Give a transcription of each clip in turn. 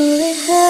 Holy hell.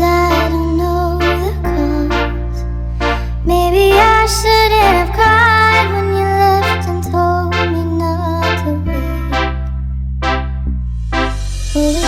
I don't know the cause. Maybe I shouldn't have cried when you left and told me not to wait.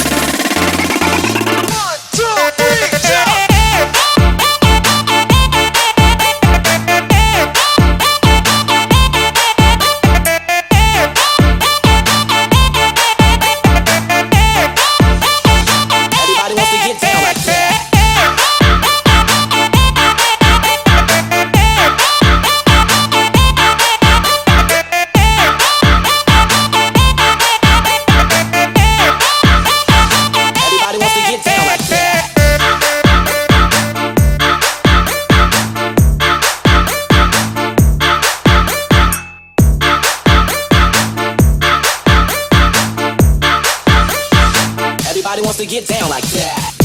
Wants to get down like that.